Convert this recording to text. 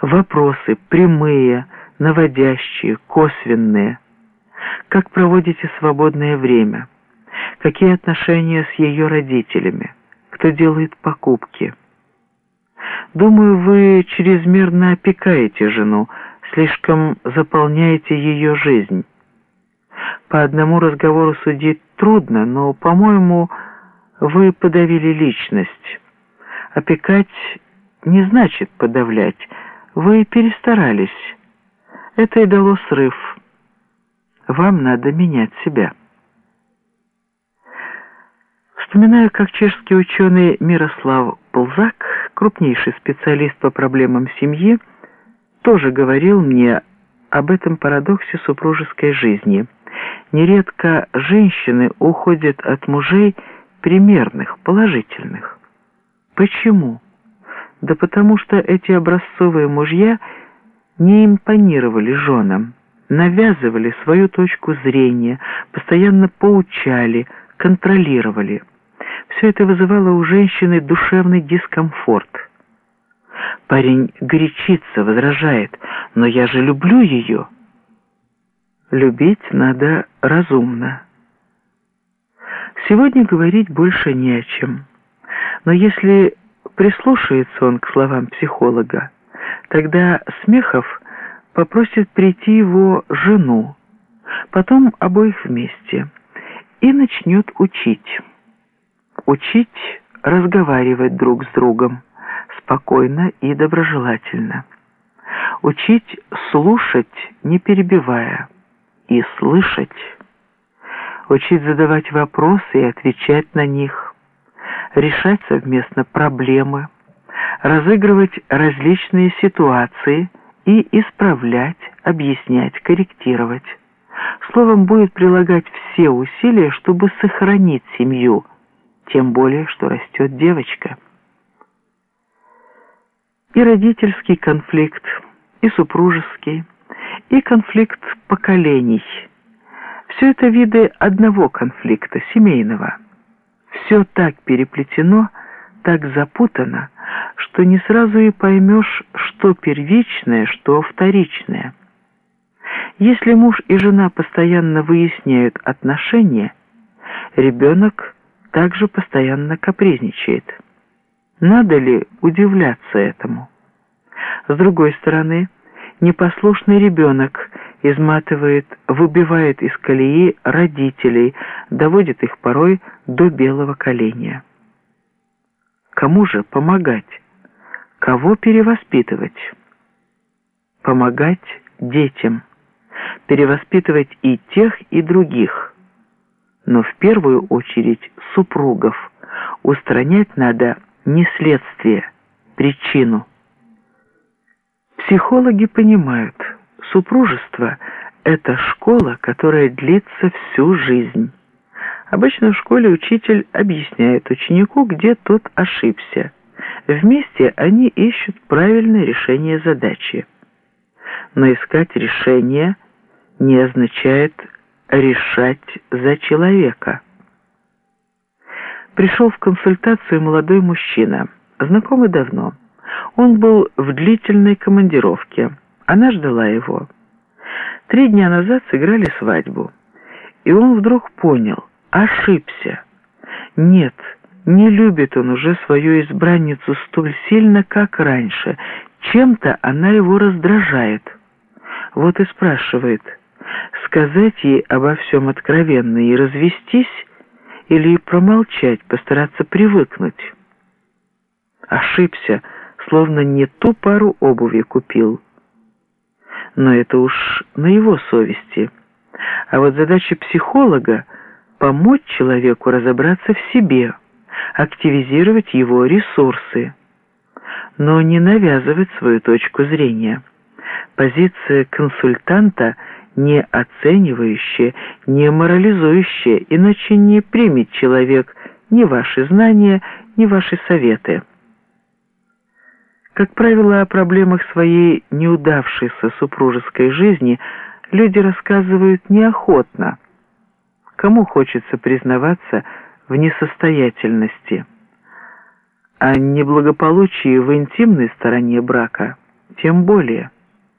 Вопросы прямые, наводящие, косвенные. Как проводите свободное время? Какие отношения с ее родителями? Кто делает покупки? Думаю, вы чрезмерно опекаете жену, слишком заполняете ее жизнь. По одному разговору судить трудно, но, по-моему, вы подавили личность. Опекать не значит подавлять. Вы перестарались. Это и дало срыв. Вам надо менять себя. Вспоминаю, как чешский ученый Мирослав Ползак, крупнейший специалист по проблемам семьи, тоже говорил мне об этом парадоксе супружеской жизни. Нередко женщины уходят от мужей примерных, положительных. Почему? Да потому что эти образцовые мужья не импонировали женам, навязывали свою точку зрения, постоянно поучали, контролировали. Все это вызывало у женщины душевный дискомфорт. Парень горячится, возражает, но я же люблю ее. Любить надо разумно. Сегодня говорить больше не о чем. Но если прислушается он к словам психолога, тогда Смехов попросит прийти его жену, потом обоих вместе, и начнет учить. Учить разговаривать друг с другом спокойно и доброжелательно. Учить слушать, не перебивая, и слышать. Учить задавать вопросы и отвечать на них. Решать совместно проблемы. Разыгрывать различные ситуации и исправлять, объяснять, корректировать. Словом, будет прилагать все усилия, чтобы сохранить семью, тем более, что растет девочка и родительский конфликт, и супружеский, и конфликт поколений. Все это виды одного конфликта, семейного. Все так переплетено, так запутано, что не сразу и поймешь, что первичное, что вторичное. Если муж и жена постоянно выясняют отношения, ребенок также постоянно капризничает. Надо ли удивляться этому? С другой стороны, непослушный ребенок изматывает, выбивает из колеи родителей, доводит их порой до белого коленя. Кому же помогать? Кого перевоспитывать? Помогать детям. Перевоспитывать и тех, и других. Но в первую очередь супругов. Устранять надо не следствие, причину. Психологи понимают, супружество – это школа, которая длится всю жизнь. Обычно в школе учитель объясняет ученику, где тот ошибся. Вместе они ищут правильное решение задачи. Но искать решение не означает решать за человека. Пришел в консультацию молодой мужчина, знакомый давно. Он был в длительной командировке. Она ждала его. Три дня назад сыграли свадьбу. И он вдруг понял, ошибся. Нет, не любит он уже свою избранницу столь сильно, как раньше. Чем-то она его раздражает. Вот и спрашивает, сказать ей обо всем откровенно и развестись, или промолчать, постараться привыкнуть. Ошибся, словно не ту пару обуви купил. Но это уж на его совести. А вот задача психолога — помочь человеку разобраться в себе, активизировать его ресурсы, но не навязывать свою точку зрения. Позиция консультанта — не оценивающее, не морализующее, иначе не примет человек ни ваши знания, ни ваши советы. Как правило, о проблемах своей неудавшейся супружеской жизни люди рассказывают неохотно. Кому хочется признаваться в несостоятельности? О неблагополучии в интимной стороне брака Тем более.